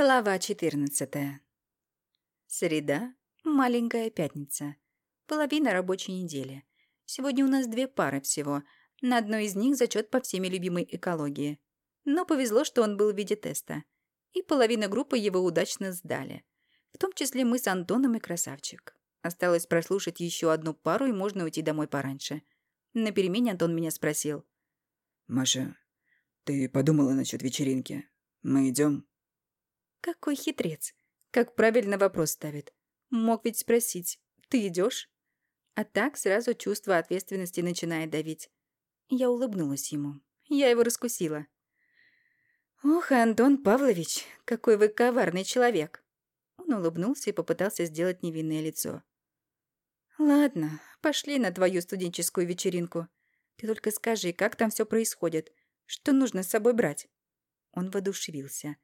Глава 14. Среда, маленькая пятница. Половина рабочей недели. Сегодня у нас две пары всего. На одной из них зачет по всеми любимой экологии. Но повезло, что он был в виде теста. И половина группы его удачно сдали. В том числе мы с Антоном и Красавчик. Осталось прослушать еще одну пару, и можно уйти домой пораньше. На перемене Антон меня спросил. «Маша, ты подумала насчет вечеринки? Мы идем? Какой хитрец. Как правильно вопрос ставит. Мог ведь спросить, ты идешь? А так сразу чувство ответственности начинает давить. Я улыбнулась ему. Я его раскусила. «Ох, Антон Павлович, какой вы коварный человек!» Он улыбнулся и попытался сделать невинное лицо. «Ладно, пошли на твою студенческую вечеринку. Ты только скажи, как там все происходит, что нужно с собой брать?» Он воодушевился.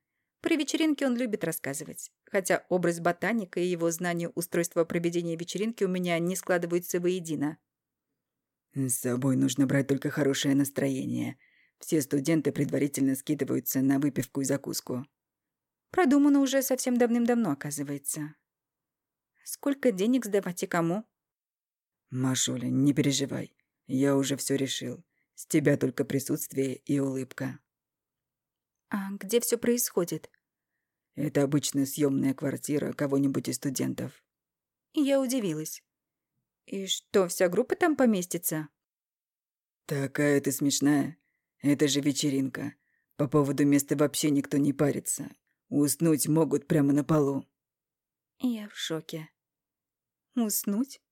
Про вечеринки он любит рассказывать, хотя образ ботаника и его знание устройства проведения вечеринки у меня не складываются воедино. «С собой нужно брать только хорошее настроение. Все студенты предварительно скидываются на выпивку и закуску». Продумано уже совсем давным-давно, оказывается. Сколько денег сдавать и кому? Машуля, не переживай. Я уже все решил. С тебя только присутствие и улыбка. А где все происходит? Это обычная съемная квартира кого-нибудь из студентов. Я удивилась. И что, вся группа там поместится? Такая ты смешная. Это же вечеринка. По поводу места вообще никто не парится. Уснуть могут прямо на полу. Я в шоке. Уснуть?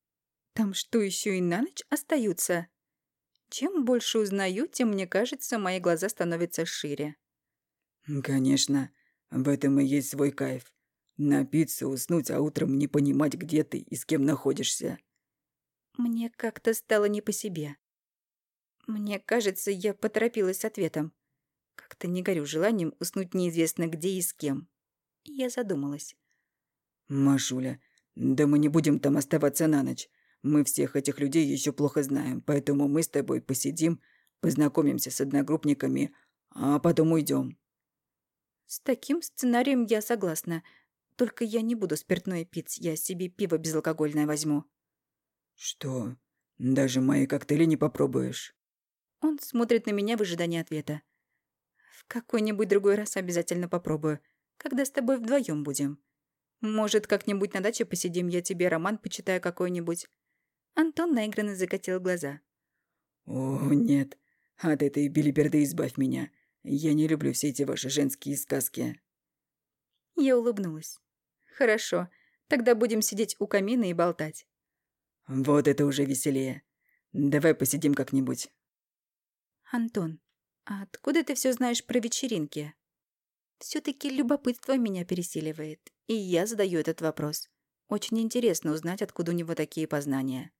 Там что, еще и на ночь остаются? Чем больше узнаю, тем, мне кажется, мои глаза становятся шире. Конечно, в этом и есть свой кайф. Напиться, уснуть, а утром не понимать, где ты и с кем находишься. Мне как-то стало не по себе. Мне кажется, я поторопилась с ответом. Как-то не горю желанием уснуть неизвестно где и с кем. Я задумалась. Машуля, да мы не будем там оставаться на ночь. Мы всех этих людей еще плохо знаем, поэтому мы с тобой посидим, познакомимся с одногруппниками, а потом уйдем. С таким сценарием я согласна. Только я не буду спиртное пить, я себе пиво безалкогольное возьму. Что? Даже мои коктейли не попробуешь? Он смотрит на меня в ожидании ответа. В какой-нибудь другой раз обязательно попробую, когда с тобой вдвоем будем. Может, как-нибудь на даче посидим, я тебе роман почитаю какой-нибудь. Антон наигранно закатил глаза. О, нет. От этой билиберды избавь меня. Я не люблю все эти ваши женские сказки. Я улыбнулась. Хорошо, тогда будем сидеть у камина и болтать. Вот это уже веселее. Давай посидим как-нибудь. Антон, а откуда ты все знаешь про вечеринки? все таки любопытство меня пересиливает, и я задаю этот вопрос. Очень интересно узнать, откуда у него такие познания.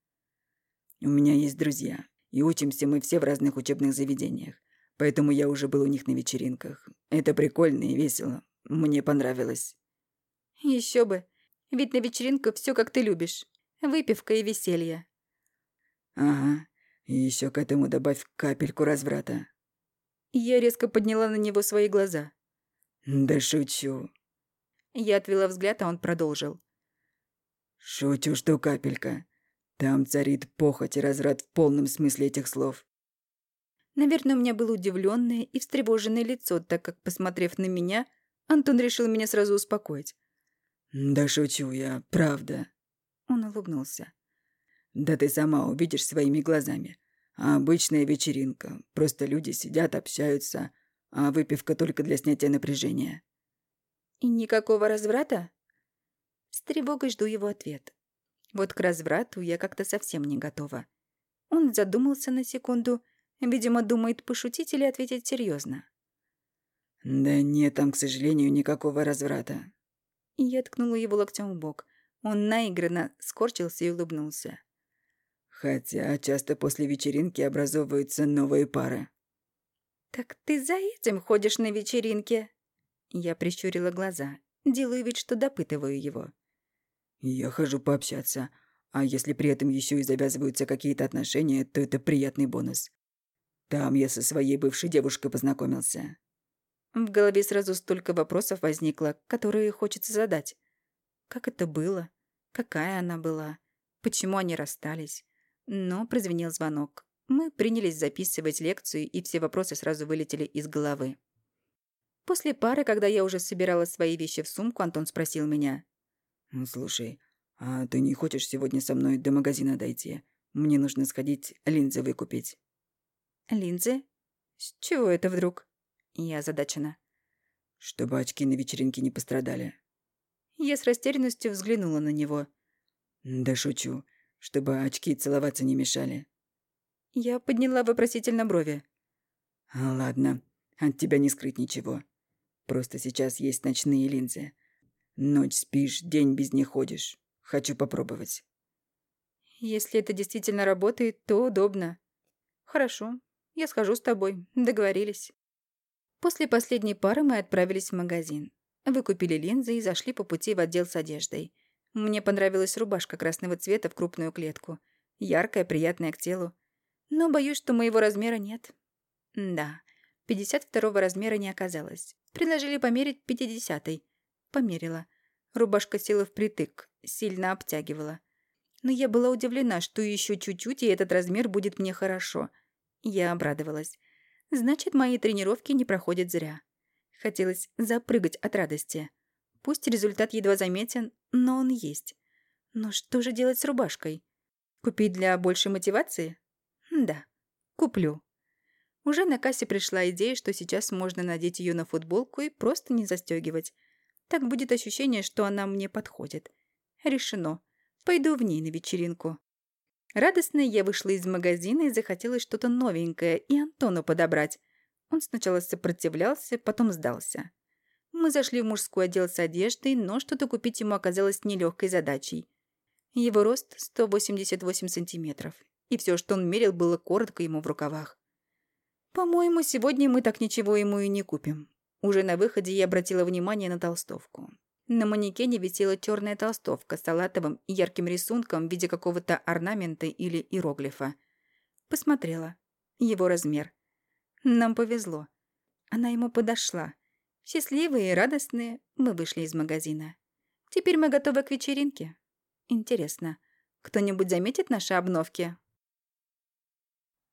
У меня есть друзья, и учимся мы все в разных учебных заведениях. Поэтому я уже был у них на вечеринках. Это прикольно и весело. Мне понравилось. Еще бы. Ведь на вечеринках все как ты любишь. Выпивка и веселье. Ага. И еще к этому добавь капельку разврата. Я резко подняла на него свои глаза. Да шучу. Я отвела взгляд, а он продолжил. Шучу, что капелька. Там царит похоть и разврат в полном смысле этих слов. Наверное, у меня было удивленное и встревоженное лицо, так как, посмотрев на меня, Антон решил меня сразу успокоить. «Да шучу я, правда». Он улыбнулся. «Да ты сама увидишь своими глазами. Обычная вечеринка. Просто люди сидят, общаются, а выпивка только для снятия напряжения». «И никакого разврата?» С тревогой жду его ответ. Вот к разврату я как-то совсем не готова. Он задумался на секунду Видимо, думает пошутить или ответить серьезно. «Да нет там, к сожалению, никакого разврата». Я ткнула его локтем в бок. Он наигранно скорчился и улыбнулся. «Хотя часто после вечеринки образовываются новые пары». «Так ты за этим ходишь на вечеринке?» Я прищурила глаза, делаю вид, что допытываю его. «Я хожу пообщаться, а если при этом еще и завязываются какие-то отношения, то это приятный бонус. Там я со своей бывшей девушкой познакомился. В голове сразу столько вопросов возникло, которые хочется задать. Как это было? Какая она была? Почему они расстались? Но прозвенел звонок. Мы принялись записывать лекцию, и все вопросы сразу вылетели из головы. После пары, когда я уже собирала свои вещи в сумку, Антон спросил меня. «Слушай, а ты не хочешь сегодня со мной до магазина дойти? Мне нужно сходить линзы выкупить». «Линзы? С чего это вдруг?» Я озадачена. «Чтобы очки на вечеринке не пострадали». Я с растерянностью взглянула на него. «Да шучу. Чтобы очки целоваться не мешали». Я подняла вопросительно брови. «Ладно, от тебя не скрыть ничего. Просто сейчас есть ночные линзы. Ночь спишь, день без них ходишь. Хочу попробовать». «Если это действительно работает, то удобно». «Хорошо, я схожу с тобой. Договорились». После последней пары мы отправились в магазин. Выкупили линзы и зашли по пути в отдел с одеждой. Мне понравилась рубашка красного цвета в крупную клетку. Яркая, приятная к телу. Но боюсь, что моего размера нет. Да, 52 размера не оказалось. Предложили померить 50-й. Померила. Рубашка села впритык, сильно обтягивала. Но я была удивлена, что еще чуть-чуть, и этот размер будет мне хорошо. Я обрадовалась. Значит, мои тренировки не проходят зря. Хотелось запрыгать от радости. Пусть результат едва заметен, но он есть. Но что же делать с рубашкой? Купить для большей мотивации? Да, куплю. Уже на кассе пришла идея, что сейчас можно надеть ее на футболку и просто не застегивать. Так будет ощущение, что она мне подходит. Решено. Пойду в ней на вечеринку. Радостная я вышла из магазина и захотелось что-то новенькое и Антону подобрать. Он сначала сопротивлялся, потом сдался. Мы зашли в мужской отдел с одеждой, но что-то купить ему оказалось нелегкой задачей. Его рост 188 сантиметров, и все, что он мерил, было коротко ему в рукавах. По-моему, сегодня мы так ничего ему и не купим. Уже на выходе я обратила внимание на толстовку. На манекене висела черная толстовка с салатовым и ярким рисунком в виде какого-то орнамента или иероглифа. Посмотрела. Его размер. Нам повезло. Она ему подошла. Счастливые и радостные мы вышли из магазина. Теперь мы готовы к вечеринке. Интересно, кто-нибудь заметит наши обновки?